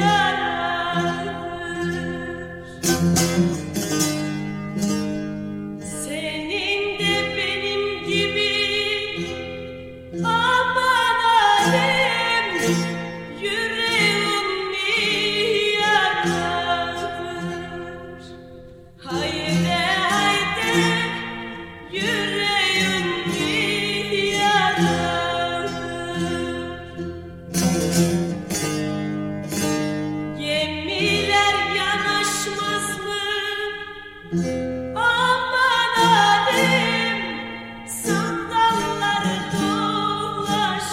love.